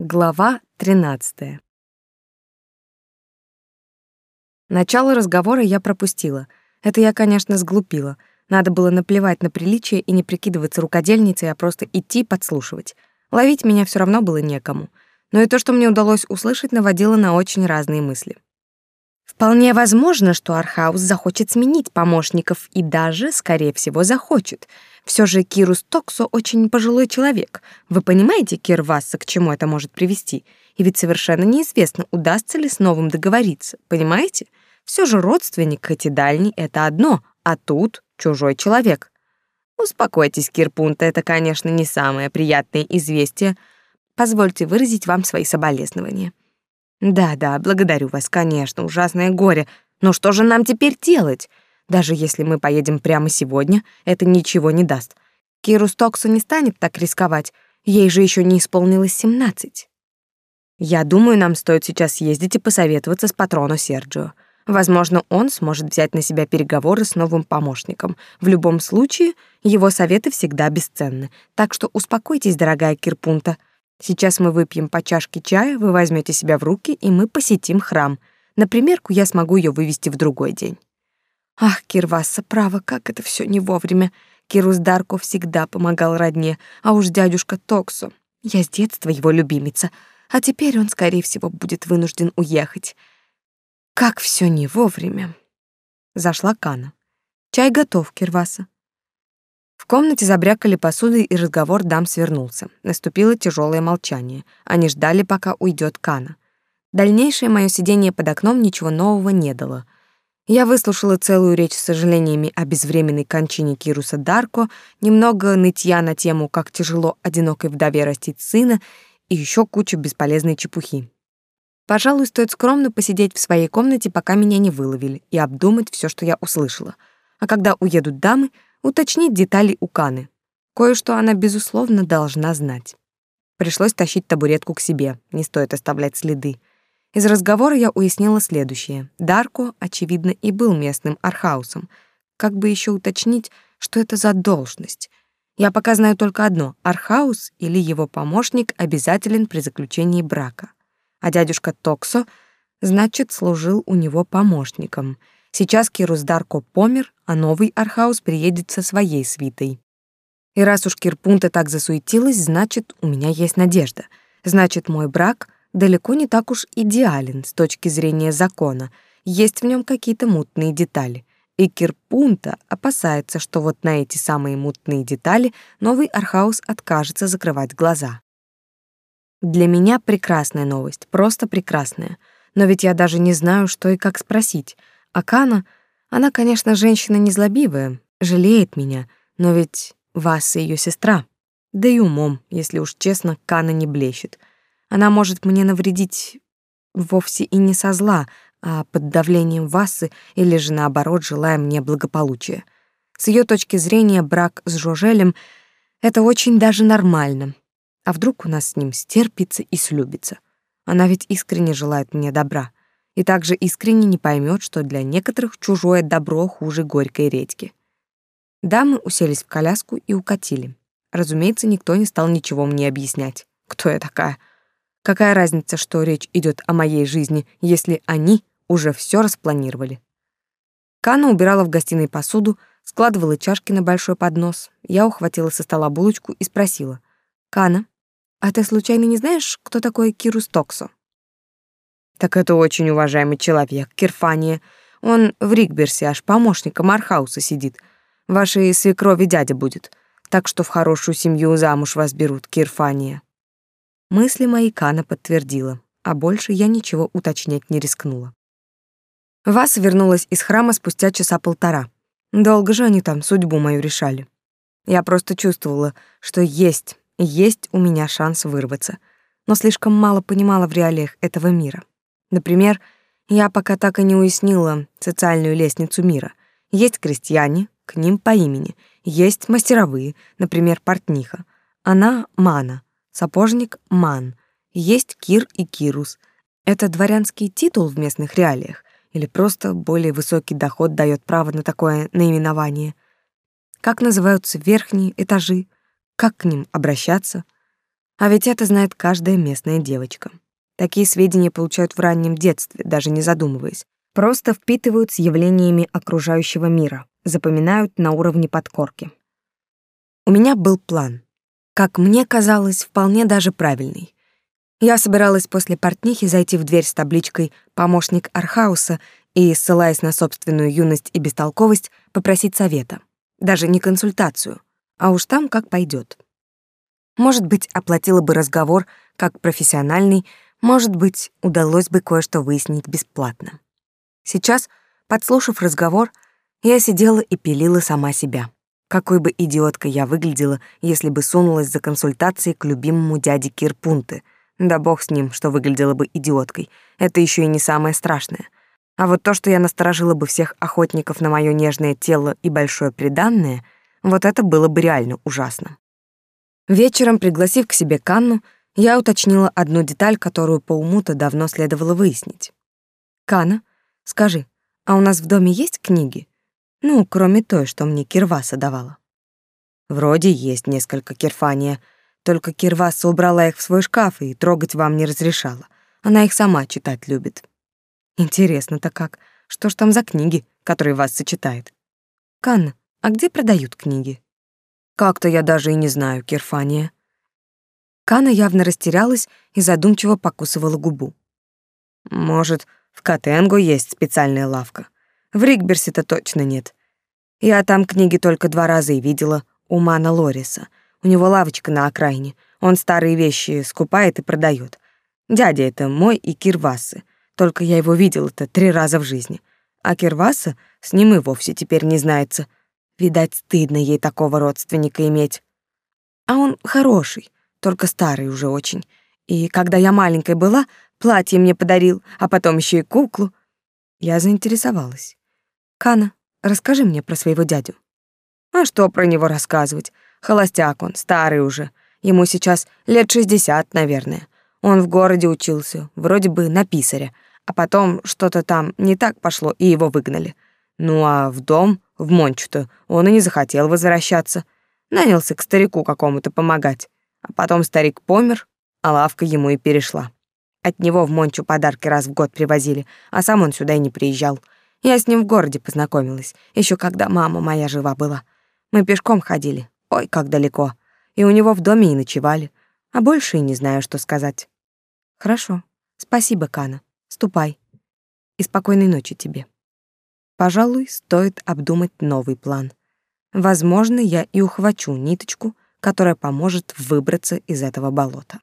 Глава 13. Начало разговора я пропустила. Это я, конечно, сглупила. Надо было наплевать на приличие и не прикидываться рукодельницей, а просто идти подслушивать. Ловить меня все равно было некому. Но и то, что мне удалось услышать, наводило на очень разные мысли. Вполне возможно, что Архаус захочет сменить помощников и даже, скорее всего, захочет — все же Кирус Токсо очень пожилой человек. Вы понимаете, Кир Васса, к чему это может привести? И ведь совершенно неизвестно, удастся ли с новым договориться, понимаете? Все же родственник, хоть и дальний, это одно, а тут чужой человек. Успокойтесь, Кирпунта, это, конечно, не самое приятное известие. Позвольте выразить вам свои соболезнования. Да-да, благодарю вас, конечно, ужасное горе. Но что же нам теперь делать? Даже если мы поедем прямо сегодня, это ничего не даст. Киру Стоксу не станет так рисковать, ей же еще не исполнилось семнадцать. Я думаю, нам стоит сейчас ездить и посоветоваться с патроном Серджио. Возможно, он сможет взять на себя переговоры с новым помощником. В любом случае, его советы всегда бесценны. Так что успокойтесь, дорогая Кирпунта. Сейчас мы выпьем по чашке чая, вы возьмете себя в руки, и мы посетим храм. На примерку я смогу ее вывести в другой день. Ах, Кирваса, право, как это все не вовремя. Кирус Дарко всегда помогал родне, а уж дядюшка Токсу. Я с детства его любимица, а теперь он, скорее всего, будет вынужден уехать. Как все не вовремя. Зашла Кана. Чай готов, Кирваса. В комнате забрякали посудой, и разговор дам свернулся. Наступило тяжелое молчание. Они ждали, пока уйдет Кана. Дальнейшее мое сидение под окном ничего нового не дало — я выслушала целую речь с сожалениями о безвременной кончине Кируса Дарко, немного нытья на тему, как тяжело одинокой вдове растить сына, и еще кучу бесполезной чепухи. Пожалуй, стоит скромно посидеть в своей комнате, пока меня не выловили, и обдумать все, что я услышала. А когда уедут дамы, уточнить детали у Каны. Кое-что она, безусловно, должна знать. Пришлось тащить табуретку к себе, не стоит оставлять следы. Из разговора я уяснила следующее. Дарко, очевидно, и был местным архаусом. Как бы еще уточнить, что это за должность? Я пока знаю только одно — архаус или его помощник обязателен при заключении брака. А дядюшка Токсо, значит, служил у него помощником. Сейчас Кирус Дарко помер, а новый архаус приедет со своей свитой. И раз уж Кирпунта так засуетилась, значит, у меня есть надежда. Значит, мой брак — далеко не так уж идеален с точки зрения закона, есть в нем какие-то мутные детали. И Кирпунта опасается, что вот на эти самые мутные детали новый Архаус откажется закрывать глаза. Для меня прекрасная новость, просто прекрасная. Но ведь я даже не знаю, что и как спросить. А Кана, она, конечно, женщина незлобивая, жалеет меня, но ведь вас и ее сестра. Да и умом, если уж честно, Кана не блещет. Она может мне навредить вовсе и не со зла, а под давлением Васы или же наоборот, желая мне благополучия. С ее точки зрения брак с Жожелем — это очень даже нормально. А вдруг у нас с ним стерпится и слюбится? Она ведь искренне желает мне добра. И также искренне не поймет, что для некоторых чужое добро хуже горькой редьки. Дамы уселись в коляску и укатили. Разумеется, никто не стал ничего мне объяснять. Кто я такая? Какая разница, что речь идет о моей жизни, если они уже все распланировали? Кана убирала в гостиной посуду, складывала чашки на большой поднос. Я ухватила со стола булочку и спросила. «Кана, а ты случайно не знаешь, кто такой Кирус Токсо?» «Так это очень уважаемый человек, Кирфания. Он в Ригберсе аж помощником Архауса сидит. Вашей свекрови дядя будет. Так что в хорошую семью замуж вас берут, Кирфания». Мысли мои Кана подтвердила, а больше я ничего уточнять не рискнула. Васа вернулась из храма спустя часа полтора. Долго же они там судьбу мою решали. Я просто чувствовала, что есть, есть у меня шанс вырваться, но слишком мало понимала в реалиях этого мира. Например, я пока так и не уяснила социальную лестницу мира. Есть крестьяне, к ним по имени, есть мастеровые, например, портниха. Она — Мана, сапожник Ман, есть Кир и Кирус. Это дворянский титул в местных реалиях или просто более высокий доход дает право на такое наименование? Как называются верхние этажи? Как к ним обращаться? А ведь это знает каждая местная девочка. Такие сведения получают в раннем детстве, даже не задумываясь. Просто впитывают с явлениями окружающего мира, запоминают на уровне подкорки. У меня был план. Как мне казалось, вполне даже правильный. Я собиралась после портнихи зайти в дверь с табличкой «Помощник Архауса» и, ссылаясь на собственную юность и бестолковость, попросить совета. Даже не консультацию, а уж там как пойдет. Может быть, оплатила бы разговор как профессиональный, может быть, удалось бы кое-что выяснить бесплатно. Сейчас, подслушав разговор, я сидела и пилила сама себя. Какой бы идиоткой я выглядела, если бы сунулась за консультацией к любимому дяде Кирпунты. Да бог с ним, что выглядела бы идиоткой. Это еще и не самое страшное. А вот то, что я насторожила бы всех охотников на мое нежное тело и большое приданное, вот это было бы реально ужасно. Вечером, пригласив к себе Канну, я уточнила одну деталь, которую по уму-то давно следовало выяснить. «Кана, скажи, а у нас в доме есть книги? Ну, кроме той, что мне Кирваса давала». «Вроде есть несколько Кирфания, только Кирваса убрала их в свой шкаф и трогать вам не разрешала. Она их сама читать любит». «Интересно-то как? Что ж там за книги, которые вас сочетает?» «Канна, а где продают книги?» «Как-то я даже и не знаю, Кирфания». Кана явно растерялась и задумчиво покусывала губу. Может, в Катенгу есть специальная лавка. В Ригберсе-то точно нет. Я там книги только два раза и видела у Мана Лориса. У него лавочка на окраине. Он старые вещи скупает и продает. Дядя это мой и Кирвасы. Только я его видела-то три раза в жизни. А Кирваса с ним и вовсе теперь не знается. Видать, стыдно ей такого родственника иметь. А он хороший, только старый уже очень. И когда я маленькой была, платье мне подарил, а потом еще и куклу. Я заинтересовалась. Кана, расскажи мне про своего дядю. А что про него рассказывать? Холостяк он, старый уже. Ему сейчас лет шестьдесят, наверное. Он в городе учился, вроде бы на писаря, а потом что-то там не так пошло, и его выгнали. Ну а в дом, в Мончу-то, он и не захотел возвращаться. Нанялся к старику какому-то помогать. А потом старик помер, а лавка ему и перешла. От него в Мончу подарки раз в год привозили, а сам он сюда и не приезжал. Я с ним в городе познакомилась, еще когда мама моя жива была. Мы пешком ходили, ой, как далеко. И у него в доме и ночевали. А больше и не знаю, что сказать. Хорошо. Спасибо, Кана. Ступай. И спокойной ночи тебе. Пожалуй, стоит обдумать новый план. Возможно, я и ухвачу ниточку, которая поможет выбраться из этого болота.